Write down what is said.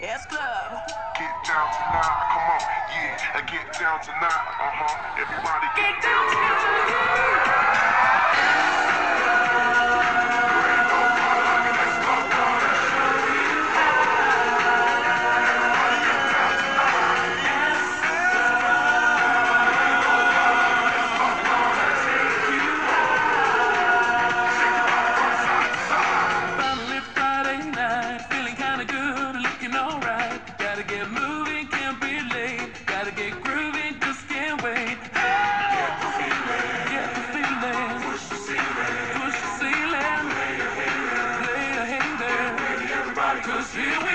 S Club. Get down tonight, come on, yeah. Get down tonight, uh huh. Cause here